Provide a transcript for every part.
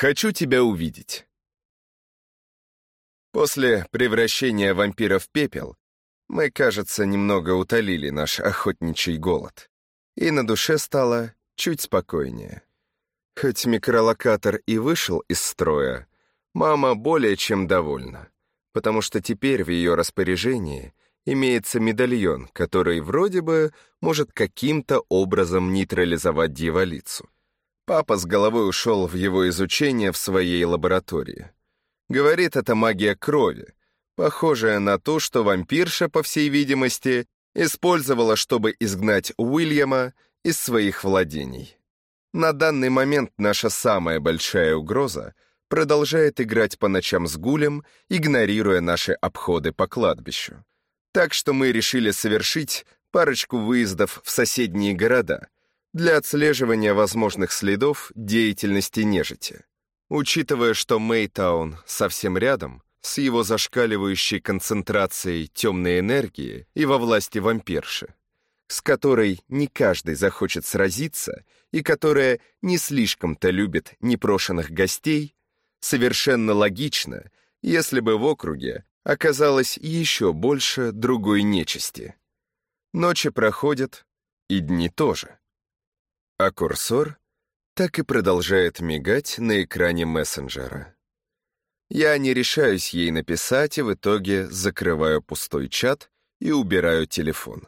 Хочу тебя увидеть. После превращения вампира в пепел мы, кажется, немного утолили наш охотничий голод. И на душе стало чуть спокойнее. Хоть микролокатор и вышел из строя, мама более чем довольна, потому что теперь в ее распоряжении имеется медальон, который вроде бы может каким-то образом нейтрализовать дьяволицу. Папа с головой ушел в его изучение в своей лаборатории. Говорит, это магия крови, похожая на то, что вампирша, по всей видимости, использовала, чтобы изгнать Уильяма из своих владений. На данный момент наша самая большая угроза продолжает играть по ночам с гулем, игнорируя наши обходы по кладбищу. Так что мы решили совершить парочку выездов в соседние города — для отслеживания возможных следов деятельности нежити. Учитывая, что Мэйтаун совсем рядом, с его зашкаливающей концентрацией темной энергии и во власти вампирши, с которой не каждый захочет сразиться и которая не слишком-то любит непрошенных гостей, совершенно логично, если бы в округе оказалось еще больше другой нечисти. Ночи проходят, и дни тоже а курсор так и продолжает мигать на экране мессенджера. Я не решаюсь ей написать и в итоге закрываю пустой чат и убираю телефон.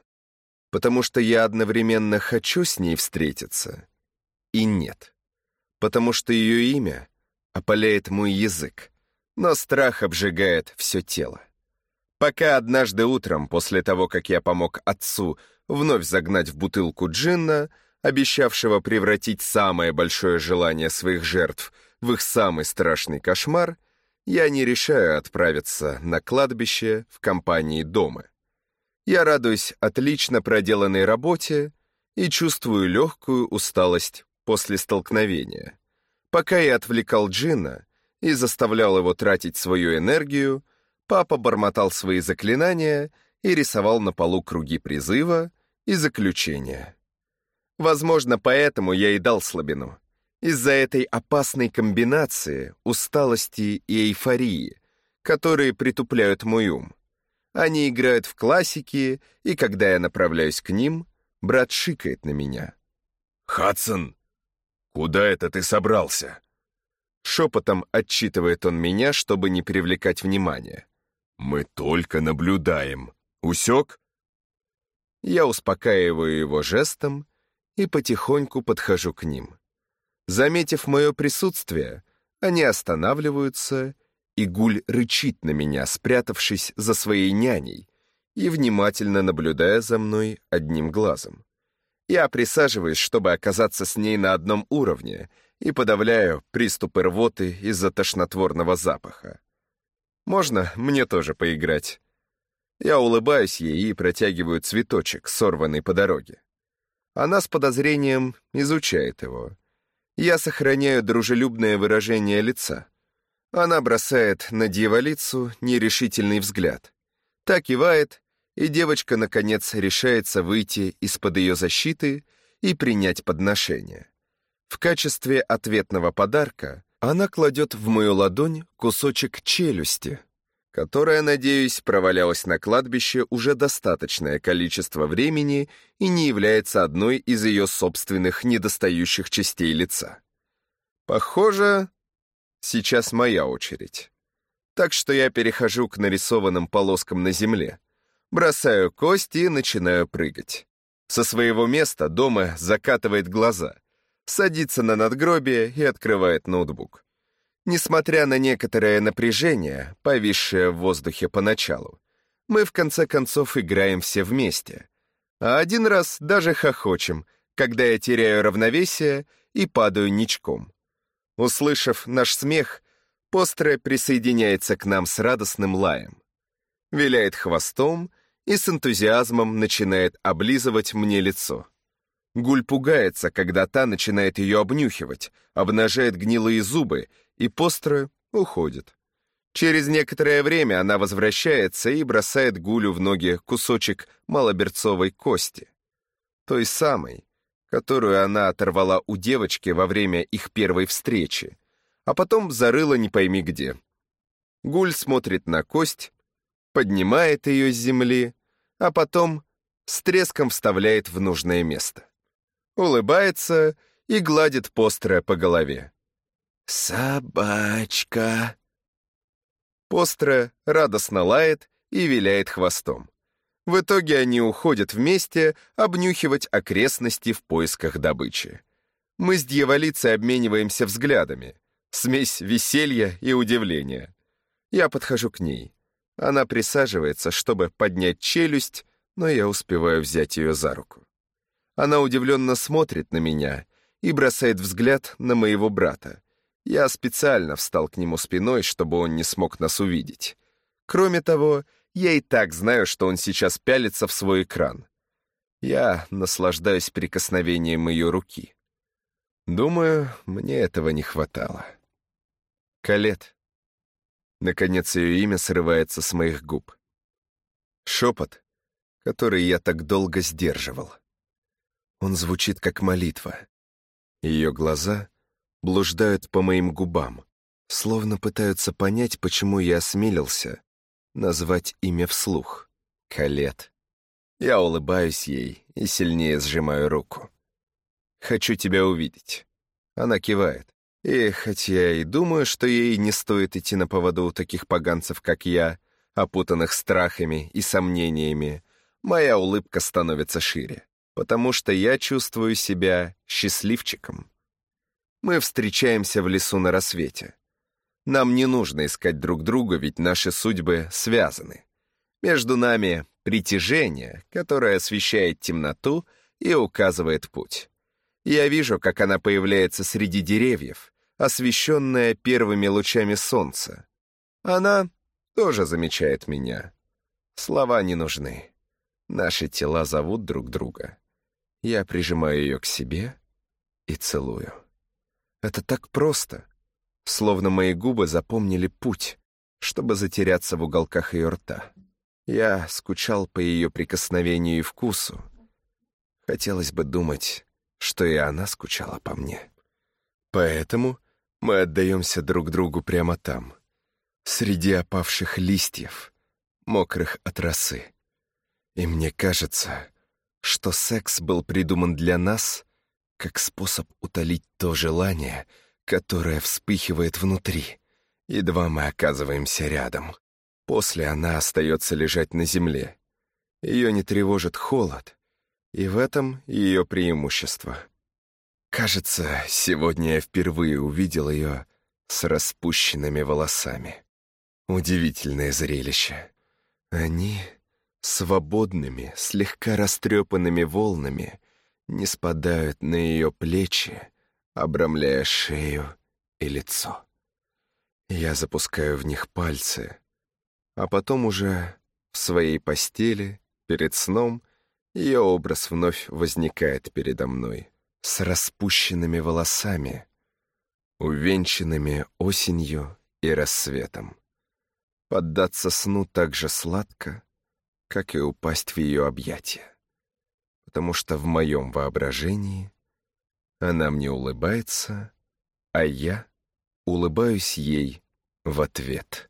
Потому что я одновременно хочу с ней встретиться и нет. Потому что ее имя опаляет мой язык, но страх обжигает все тело. Пока однажды утром, после того, как я помог отцу вновь загнать в бутылку джинна, обещавшего превратить самое большое желание своих жертв в их самый страшный кошмар, я не решаю отправиться на кладбище в компании дома. Я радуюсь отлично проделанной работе и чувствую легкую усталость после столкновения. Пока я отвлекал Джина и заставлял его тратить свою энергию, папа бормотал свои заклинания и рисовал на полу круги призыва и заключения. Возможно, поэтому я и дал слабину. Из-за этой опасной комбинации усталости и эйфории, которые притупляют мой ум. Они играют в классики, и когда я направляюсь к ним, брат шикает на меня. «Хадсон, куда это ты собрался?» Шепотом отчитывает он меня, чтобы не привлекать внимания. «Мы только наблюдаем. Усек?» Я успокаиваю его жестом и потихоньку подхожу к ним. Заметив мое присутствие, они останавливаются, и гуль рычит на меня, спрятавшись за своей няней и внимательно наблюдая за мной одним глазом. Я присаживаюсь, чтобы оказаться с ней на одном уровне, и подавляю приступы рвоты из-за тошнотворного запаха. Можно мне тоже поиграть? Я улыбаюсь ей и протягиваю цветочек, сорванный по дороге. Она с подозрением изучает его. Я сохраняю дружелюбное выражение лица. Она бросает на дьяволицу нерешительный взгляд. Так кивает, и девочка, наконец, решается выйти из-под ее защиты и принять подношение. В качестве ответного подарка она кладет в мою ладонь кусочек челюсти, которая, надеюсь, провалялась на кладбище уже достаточное количество времени и не является одной из ее собственных недостающих частей лица. Похоже, сейчас моя очередь. Так что я перехожу к нарисованным полоскам на земле, бросаю кости и начинаю прыгать. Со своего места дома закатывает глаза, садится на надгробие и открывает ноутбук. Несмотря на некоторое напряжение, повисшее в воздухе поначалу, мы в конце концов играем все вместе. А один раз даже хохочем, когда я теряю равновесие и падаю ничком. Услышав наш смех, Постре присоединяется к нам с радостным лаем. Виляет хвостом и с энтузиазмом начинает облизывать мне лицо. Гуль пугается, когда та начинает ее обнюхивать, обнажает гнилые зубы и Постро уходит. Через некоторое время она возвращается и бросает Гулю в ноги кусочек малоберцовой кости. Той самой, которую она оторвала у девочки во время их первой встречи, а потом зарыла не пойми где. Гуль смотрит на кость, поднимает ее с земли, а потом с треском вставляет в нужное место. Улыбается и гладит построе по голове. «Собачка!» Построе радостно лает и виляет хвостом. В итоге они уходят вместе обнюхивать окрестности в поисках добычи. Мы с дьяволицей обмениваемся взглядами. Смесь веселья и удивления. Я подхожу к ней. Она присаживается, чтобы поднять челюсть, но я успеваю взять ее за руку. Она удивленно смотрит на меня и бросает взгляд на моего брата. Я специально встал к нему спиной, чтобы он не смог нас увидеть. Кроме того, я и так знаю, что он сейчас пялится в свой экран. Я наслаждаюсь прикосновением ее руки. Думаю, мне этого не хватало. Калет. Наконец ее имя срывается с моих губ. Шепот, который я так долго сдерживал. Он звучит как молитва. Ее глаза блуждают по моим губам, словно пытаются понять, почему я осмелился назвать имя вслух. Калет. Я улыбаюсь ей и сильнее сжимаю руку. «Хочу тебя увидеть». Она кивает. И хоть я и думаю, что ей не стоит идти на поводу у таких поганцев, как я, опутанных страхами и сомнениями, моя улыбка становится шире, потому что я чувствую себя счастливчиком. Мы встречаемся в лесу на рассвете. Нам не нужно искать друг друга, ведь наши судьбы связаны. Между нами притяжение, которое освещает темноту и указывает путь. Я вижу, как она появляется среди деревьев, освещенная первыми лучами солнца. Она тоже замечает меня. Слова не нужны. Наши тела зовут друг друга. Я прижимаю ее к себе и целую. Это так просто, словно мои губы запомнили путь, чтобы затеряться в уголках ее рта. Я скучал по ее прикосновению и вкусу. Хотелось бы думать, что и она скучала по мне. Поэтому мы отдаемся друг другу прямо там, среди опавших листьев, мокрых от росы. И мне кажется, что секс был придуман для нас как способ утолить то желание, которое вспыхивает внутри. Едва мы оказываемся рядом. После она остается лежать на земле. Ее не тревожит холод, и в этом ее преимущество. Кажется, сегодня я впервые увидел ее с распущенными волосами. Удивительное зрелище. Они свободными, слегка растрепанными волнами не спадают на ее плечи, обрамляя шею и лицо. Я запускаю в них пальцы, а потом уже в своей постели, перед сном, ее образ вновь возникает передо мной с распущенными волосами, увенчанными осенью и рассветом. Поддаться сну так же сладко, как и упасть в ее объятия, потому что в моем воображении она мне улыбается, а я улыбаюсь ей в ответ.